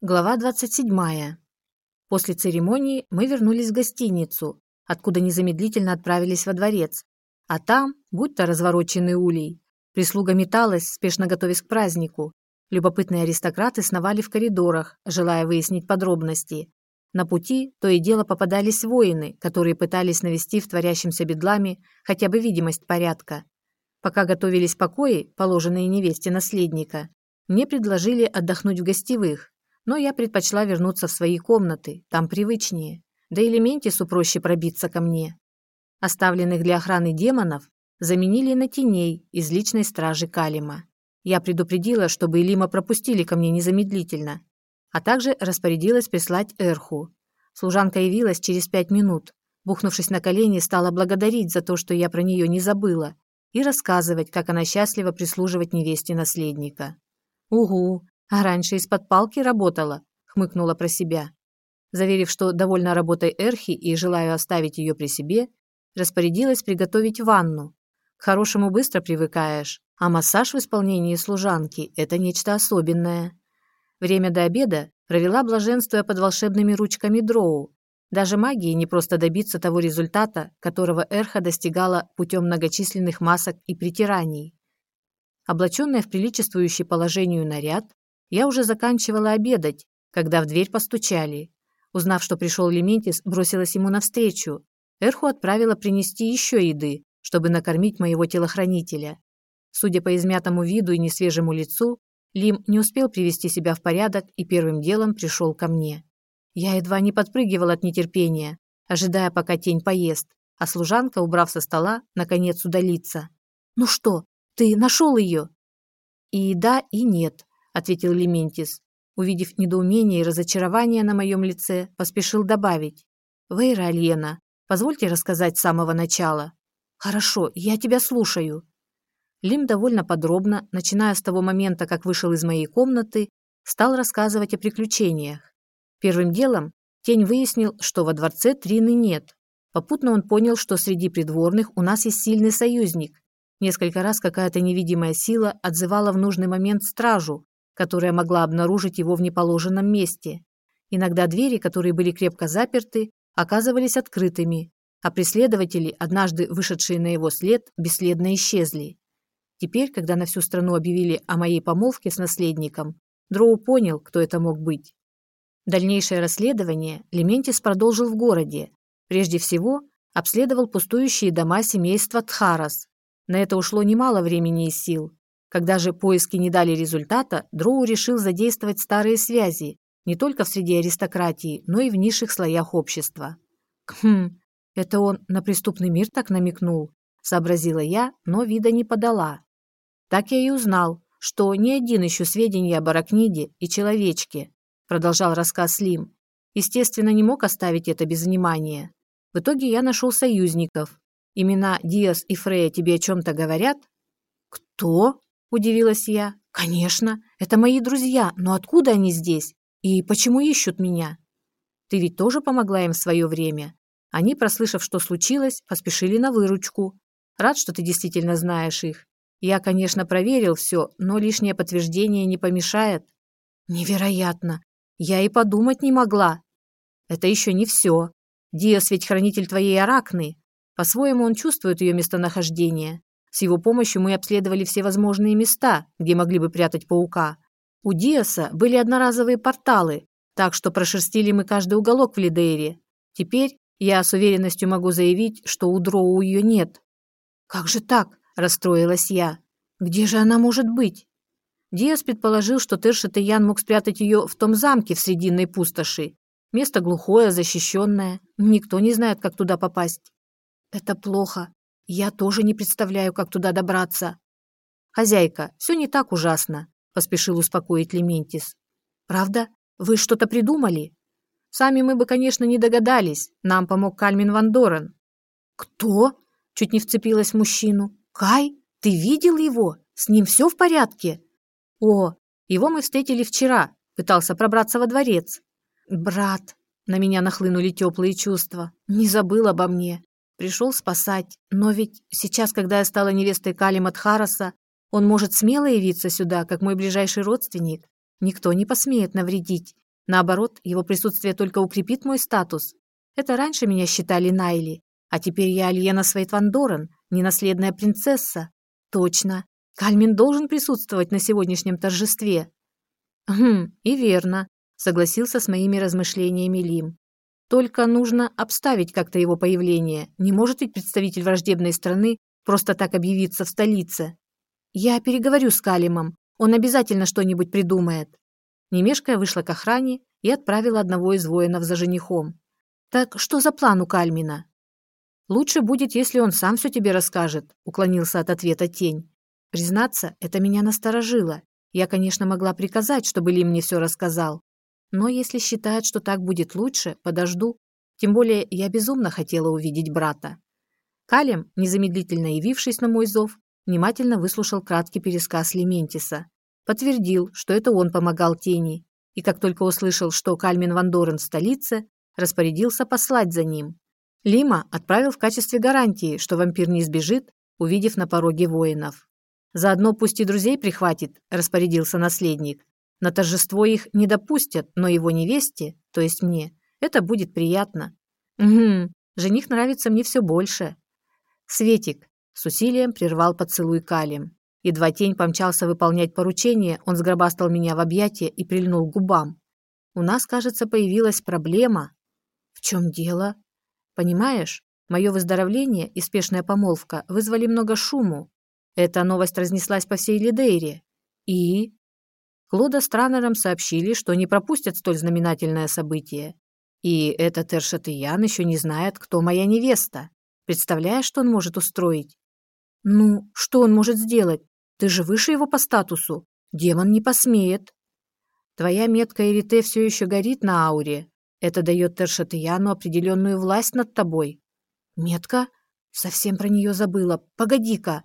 Глава 27. После церемонии мы вернулись в гостиницу, откуда незамедлительно отправились во дворец. А там, будь то развороченный улей, прислуга металась, спешно готовясь к празднику. Любопытные аристократы сновали в коридорах, желая выяснить подробности. На пути то и дело попадались воины, которые пытались навести в творящемся бедламе хотя бы видимость порядка. Пока готовились покои, положенные невесте наследника, мне предложили отдохнуть в гостевых, но я предпочла вернуться в свои комнаты, там привычнее, да и Лементису проще пробиться ко мне. Оставленных для охраны демонов заменили на теней из личной стражи Калима. Я предупредила, чтобы Элима пропустили ко мне незамедлительно, а также распорядилась прислать Эрху. Служанка явилась через пять минут, бухнувшись на колени, стала благодарить за то, что я про нее не забыла, и рассказывать, как она счастлива прислуживать невесте наследника. «Угу, а раньше из-под палки работала, хмыкнула про себя. Заверив, что довольна работой Эрхи и желаю оставить ее при себе, распорядилась приготовить ванну. К хорошему быстро привыкаешь, а массаж в исполнении служанки – это нечто особенное. Время до обеда провела блаженствуя под волшебными ручками дроу. Даже магии не просто добиться того результата, которого Эрха достигала путем многочисленных масок и притираний. Облаченная в приличествующий положению наряд, я уже заканчивала обедать, когда в дверь постучали. Узнав, что пришел Лементис, бросилась ему навстречу. Эрху отправила принести еще еды, чтобы накормить моего телохранителя. Судя по измятому виду и несвежему лицу, Лим не успел привести себя в порядок и первым делом пришел ко мне. Я едва не подпрыгивала от нетерпения, ожидая, пока тень поест, а служанка, убрав со стола, наконец удалится. «Ну что, ты нашел ее?» И да, и нет ответил Лементис. Увидев недоумение и разочарование на моем лице, поспешил добавить. «Вейра Альена, позвольте рассказать с самого начала». «Хорошо, я тебя слушаю». Лим довольно подробно, начиная с того момента, как вышел из моей комнаты, стал рассказывать о приключениях. Первым делом Тень выяснил, что во дворце Трины нет. Попутно он понял, что среди придворных у нас есть сильный союзник. Несколько раз какая-то невидимая сила отзывала в нужный момент стражу, которая могла обнаружить его в неположенном месте. Иногда двери, которые были крепко заперты, оказывались открытыми, а преследователи, однажды вышедшие на его след, бесследно исчезли. Теперь, когда на всю страну объявили о моей помолвке с наследником, Дроу понял, кто это мог быть. Дальнейшее расследование Лементис продолжил в городе. Прежде всего, обследовал пустующие дома семейства Тхарас. На это ушло немало времени и сил, когда же поиски не дали результата, Дроу решил задействовать старые связи не только в среде аристократии, но и в низших слоях общества. «Хм, это он на преступный мир так намекнул», – сообразила я, но вида не подала. Так я и узнал, что ни один еще сведения об Аракниде и человечке, продолжал рассказ Лим. Естественно, не мог оставить это без внимания. В итоге я нашел союзников. Имена Диас и Фрея тебе о чем-то говорят? Кто? – удивилась я. «Конечно, это мои друзья, но откуда они здесь? И почему ищут меня?» «Ты ведь тоже помогла им в свое время?» Они, прослышав, что случилось, поспешили на выручку. Рад, что ты действительно знаешь их. Я, конечно, проверил все, но лишнее подтверждение не помешает. Невероятно. Я и подумать не могла. Это еще не все. Диас ведь хранитель твоей Аракны. По-своему он чувствует ее местонахождение. С его помощью мы обследовали все возможные места, где могли бы прятать паука. У Диаса были одноразовые порталы, так что прошерстили мы каждый уголок в Лидейре. Теперь я с уверенностью могу заявить, что у Дроу ее нет. «Как же так?» – расстроилась я. «Где же она может быть?» Диас предположил, что Тершет мог спрятать ее в том замке в Срединной пустоши. Место глухое, защищенное. Никто не знает, как туда попасть. «Это плохо», я тоже не представляю, как туда добраться. Хозяйка, все не так ужасно, поспешил успокоить Лементис. Правда? Вы что-то придумали? Сами мы бы, конечно, не догадались. Нам помог Кальмин Ван Дорен. Кто? Чуть не вцепилась в мужчину. Кай? Ты видел его? С ним все в порядке? О, его мы встретили вчера. Пытался пробраться во дворец. Брат, на меня нахлынули теплые чувства. Не забыл обо мне. Пришел спасать. Но ведь сейчас, когда я стала невестой Калима Тхараса, он может смело явиться сюда, как мой ближайший родственник. Никто не посмеет навредить. Наоборот, его присутствие только укрепит мой статус. Это раньше меня считали Найли, а теперь я Альена Свейтвандорен, ненаследная принцесса. Точно. Кальмин должен присутствовать на сегодняшнем торжестве. Хм, и верно, согласился с моими размышлениями Лим. Только нужно обставить как-то его появление. Не может ведь представитель враждебной страны просто так объявиться в столице. Я переговорю с Калимом. Он обязательно что-нибудь придумает. Немешкая вышла к охране и отправила одного из воинов за женихом. Так что за план у Кальмина? Лучше будет, если он сам все тебе расскажет, уклонился от ответа тень. Признаться, это меня насторожило. Я, конечно, могла приказать, чтобы Ли мне все рассказал. Но если считает, что так будет лучше, подожду. Тем более я безумно хотела увидеть брата. Калем, незамедлительно явившись на мой зов, внимательно выслушал краткий пересказ Лементиса. Подтвердил, что это он помогал тени, и как только услышал, что Кальмин Вандорен в столице, распорядился послать за ним. Лима отправил в качестве гарантии, что вампир не сбежит, увидев на пороге воинов. «Заодно пусть и друзей прихватит», – распорядился наследник. «На торжество их не допустят, но его невесте, то есть мне, это будет приятно». «Угу, жених нравится мне все больше». «Светик», – с усилием прервал поцелуй Калим. Едва тень помчался выполнять поручение, он сгробастал меня в объятия и прильнул к губам. «У нас, кажется, появилась проблема». «В чем дело?» «Понимаешь, мое выздоровление и спешная помолвка вызвали много шуму. Эта новость разнеслась по всей Лидейре. И... Клода с Транером сообщили, что не пропустят столь знаменательное событие. И этот Эршатыян еще не знает, кто моя невеста. Представляешь, что он может устроить? Ну, что он может сделать? Ты же выше его по статусу. Демон не посмеет. Твоя метка Эрите все еще горит на ауре. Это дает Тершатыяну определенную власть над тобой. Метка? Совсем про нее забыла. Погоди-ка.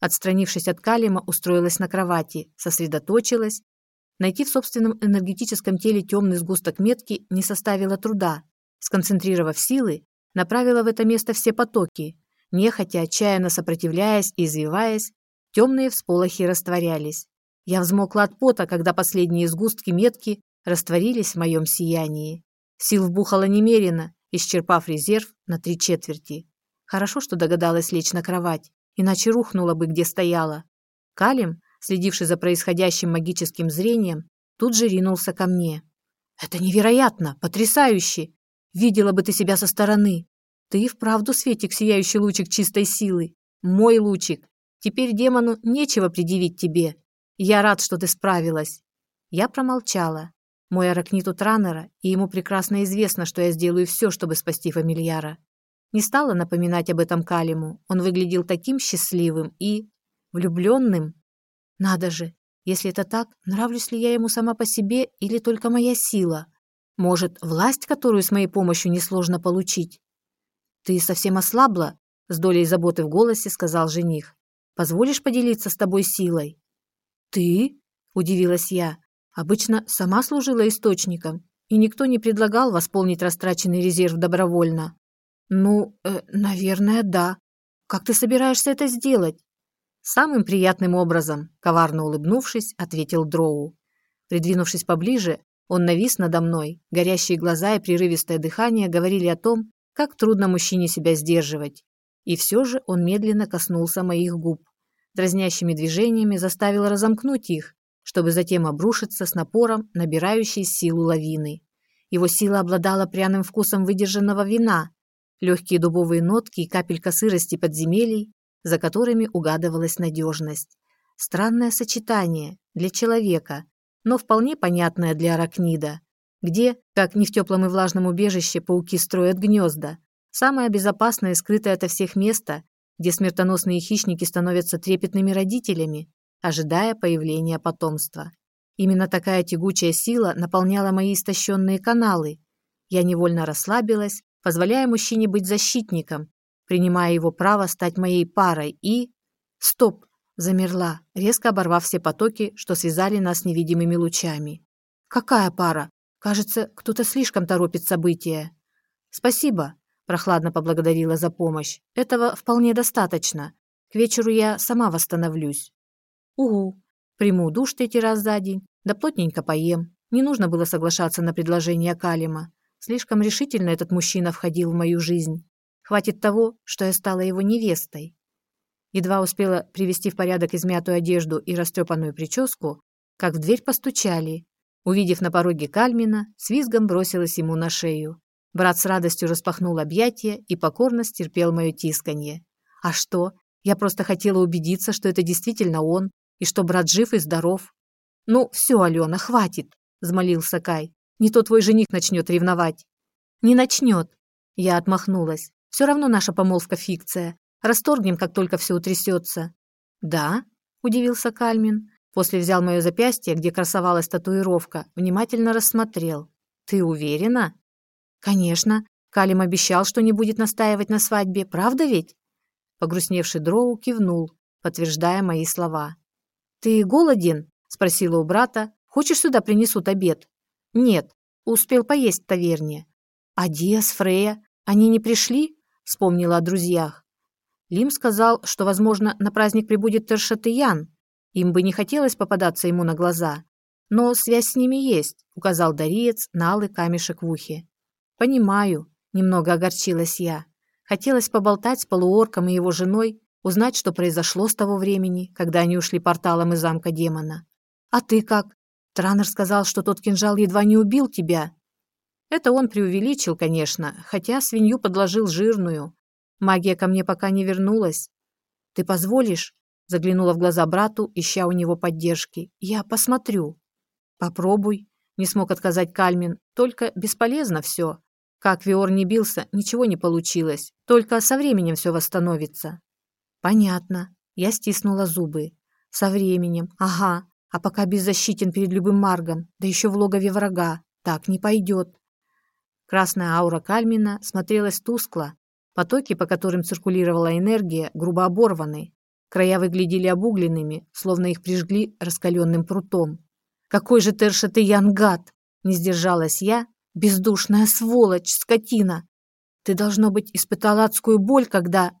Отстранившись от Калима, устроилась на кровати, сосредоточилась. Найти в собственном энергетическом теле темный сгусток метки не составило труда. Сконцентрировав силы, направила в это место все потоки. Нехотя, отчаянно сопротивляясь и извиваясь, темные всполохи растворялись. Я взмокла от пота, когда последние сгустки метки растворились в моем сиянии. Сил вбухало немерено, исчерпав резерв на три четверти. Хорошо, что догадалась лечь на кровать иначе рухнула бы, где стояла. Калим, следивший за происходящим магическим зрением, тут же ринулся ко мне. «Это невероятно! Потрясающе! Видела бы ты себя со стороны! Ты и вправду, Светик, сияющий лучик чистой силы! Мой лучик! Теперь демону нечего предъявить тебе! Я рад, что ты справилась!» Я промолчала. Мой аракнит у Транера, и ему прекрасно известно, что я сделаю все, чтобы спасти фамильяра. Не стала напоминать об этом Калиму. Он выглядел таким счастливым и... влюбленным. Надо же, если это так, нравлюсь ли я ему сама по себе или только моя сила? Может, власть, которую с моей помощью несложно получить? Ты совсем ослабла? С долей заботы в голосе сказал жених. Позволишь поделиться с тобой силой? Ты? Удивилась я. Обычно сама служила источником, и никто не предлагал восполнить растраченный резерв добровольно. «Ну, э, наверное, да. Как ты собираешься это сделать?» «Самым приятным образом», — коварно улыбнувшись, ответил Дроу. Придвинувшись поближе, он навис надо мной. Горящие глаза и прерывистое дыхание говорили о том, как трудно мужчине себя сдерживать. И все же он медленно коснулся моих губ. Дразнящими движениями заставил разомкнуть их, чтобы затем обрушиться с напором, набирающей силу лавины. Его сила обладала пряным вкусом выдержанного вина, легкие дубовые нотки и капелька сырости подземелий, за которыми угадывалась надежность. Странное сочетание для человека, но вполне понятное для аракнида, где, как не в теплом и влажном убежище, пауки строят гнезда, самое безопасное и скрытое ото всех место, где смертоносные хищники становятся трепетными родителями, ожидая появления потомства. Именно такая тягучая сила наполняла мои истощенные каналы. Я невольно расслабилась, позволяя мужчине быть защитником, принимая его право стать моей парой и... Стоп! Замерла, резко оборвав все потоки, что связали нас невидимыми лучами. Какая пара? Кажется, кто-то слишком торопит события. Спасибо, прохладно поблагодарила за помощь. Этого вполне достаточно. К вечеру я сама восстановлюсь. Угу. Приму душ третий раз за день, да плотненько поем. Не нужно было соглашаться на предложение Калима. Слишком решительно этот мужчина входил в мою жизнь. Хватит того, что я стала его невестой. Едва успела привести в порядок измятую одежду и растрепанную прическу, как в дверь постучали. Увидев на пороге Кальмина, с визгом бросилась ему на шею. Брат с радостью распахнул объятия и покорно стерпел мое тисканье. А что? Я просто хотела убедиться, что это действительно он, и что брат жив и здоров. «Ну, все, Алена, хватит!» – взмолился Кай. «Не то твой жених начнет ревновать». «Не начнет!» Я отмахнулась. «Все равно наша помолвка фикция. Расторгнем, как только все утрясется». «Да?» – удивился Кальмин. После взял мое запястье, где красовалась татуировка, внимательно рассмотрел. «Ты уверена?» «Конечно. Калим обещал, что не будет настаивать на свадьбе, правда ведь?» Погрустневший Дроу кивнул, подтверждая мои слова. «Ты голоден?» – спросила у брата. «Хочешь, сюда принесут обед?» «Нет, успел поесть в таверне». «А Диас, Фрея, они не пришли?» – вспомнила о друзьях. Лим сказал, что, возможно, на праздник прибудет Тершатыян. Им бы не хотелось попадаться ему на глаза. Но связь с ними есть, указал Дариец на алый камешек в ухе. Понимаю, немного огорчилась я. Хотелось поболтать с полуорком и его женой, узнать, что произошло с того времени, когда они ушли порталом из замка демона. А ты как? Транер сказал, что тот кинжал едва не убил тебя. Это он преувеличил, конечно, хотя свинью подложил жирную. Магия ко мне пока не вернулась. Ты позволишь? Заглянула в глаза брату, ища у него поддержки. Я посмотрю. Попробуй. Не смог отказать Кальмин. Только бесполезно все. Как Виор не бился, ничего не получилось. Только со временем все восстановится. Понятно. Я стиснула зубы. Со временем. Ага. А пока беззащитен перед любым маргом, да еще в логове врага. Так не пойдет. Красная аура Кальмина смотрелась тускло. Потоки, по которым циркулировала энергия, грубо оборваны. Края выглядели обугленными, словно их прижгли раскаленным прутом. «Какой же Терша ты янгат!» Не сдержалась я, Бездушная сволочь, скотина! Ты, должно быть, испытала адскую боль, когда...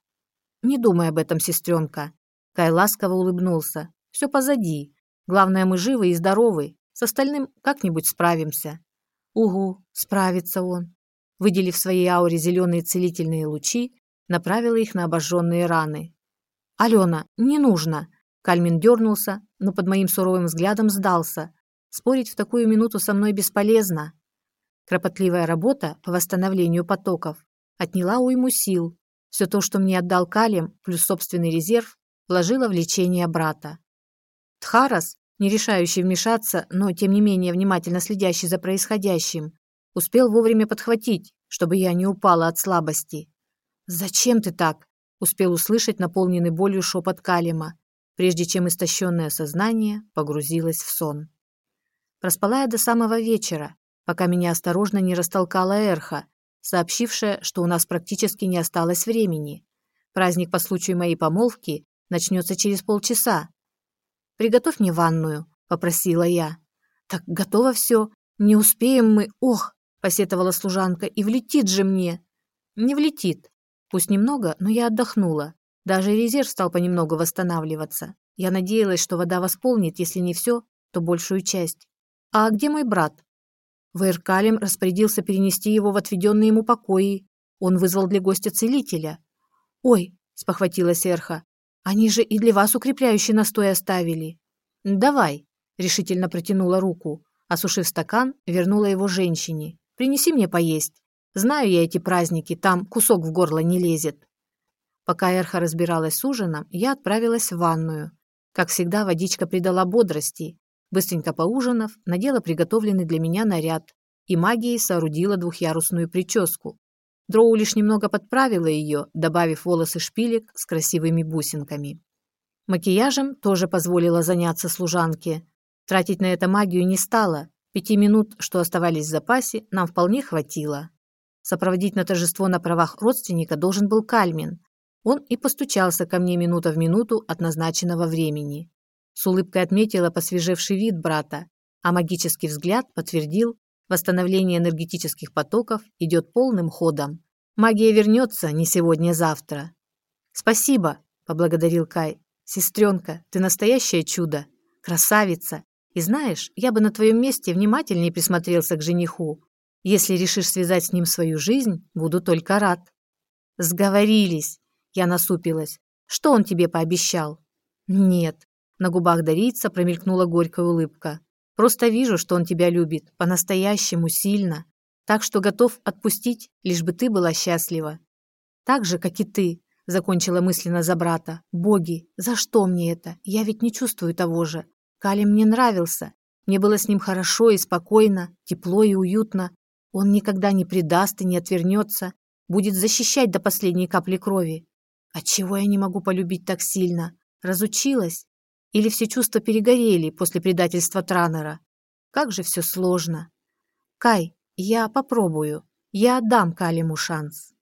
Не думай об этом, сестренка. Кай ласково улыбнулся. Все позади. Главное, мы живы и здоровы. С остальным как-нибудь справимся. Угу, справится он. Выделив своей ауре зеленые целительные лучи, направила их на обожженные раны. «Алена, не нужно!» Кальмин дернулся, но под моим суровым взглядом сдался. Спорить в такую минуту со мной бесполезно. Кропотливая работа по восстановлению потоков отняла уйму сил. Все то, что мне отдал Калим, плюс собственный резерв, вложила в лечение брата. Тхарас, не решающий вмешаться, но тем не менее внимательно следящий за происходящим, успел вовремя подхватить, чтобы я не упала от слабости. «Зачем ты так?» – успел услышать наполненный болью шепот Калима, прежде чем истощенное сознание погрузилось в сон. Проспала я до самого вечера, пока меня осторожно не растолкала Эрха, сообщившая, что у нас практически не осталось времени. Праздник по случаю моей помолвки начнется через полчаса. «Приготовь мне ванную», — попросила я. «Так готово все. Не успеем мы. Ох!» — посетовала служанка. «И влетит же мне!» «Не влетит. Пусть немного, но я отдохнула. Даже резерв стал понемногу восстанавливаться. Я надеялась, что вода восполнит, если не все, то большую часть. «А где мой брат?» Вейркалем распорядился перенести его в отведенные ему покои. Он вызвал для гостя целителя. «Ой!» – спохватилась Эрха. «Они же и для вас укрепляющий настой оставили». «Давай!» – решительно протянула руку. Осушив стакан, вернула его женщине. «Принеси мне поесть. Знаю я эти праздники, там кусок в горло не лезет». Пока Эрха разбиралась с ужином, я отправилась в ванную. Как всегда, водичка придала бодрости, Быстренько поужинав, надела приготовленный для меня наряд и магией соорудила двухъярусную прическу. Дроу лишь немного подправила ее, добавив волосы шпилек с красивыми бусинками. Макияжем тоже позволила заняться служанке. Тратить на это магию не стала. Пяти минут, что оставались в запасе, нам вполне хватило. Сопроводить на торжество на правах родственника должен был Кальмин. Он и постучался ко мне минута в минуту от назначенного времени. С улыбкой отметила посвежевший вид брата, а магический взгляд подтвердил, восстановление энергетических потоков идет полным ходом. Магия вернется не сегодня-завтра. «Спасибо», – поблагодарил Кай. «Сестренка, ты настоящее чудо. Красавица. И знаешь, я бы на твоем месте внимательнее присмотрелся к жениху. Если решишь связать с ним свою жизнь, буду только рад». «Сговорились», — я насупилась. «Что он тебе пообещал?» «Нет». На губах Дарийца промелькнула горькая улыбка. «Просто вижу, что он тебя любит, по-настоящему сильно, так что готов отпустить, лишь бы ты была счастлива. Так же, как и ты, закончила мысленно за брата. Боги, за что мне это? Я ведь не чувствую того же. Кали мне нравился. Мне было с ним хорошо и спокойно, тепло и уютно. Он никогда не предаст и не отвернется, будет защищать до последней капли крови. Отчего я не могу полюбить так сильно? Разучилась? Или все чувства перегорели после предательства Транера? Как же все сложно. Кай, я попробую. Я отдам Калиму шанс.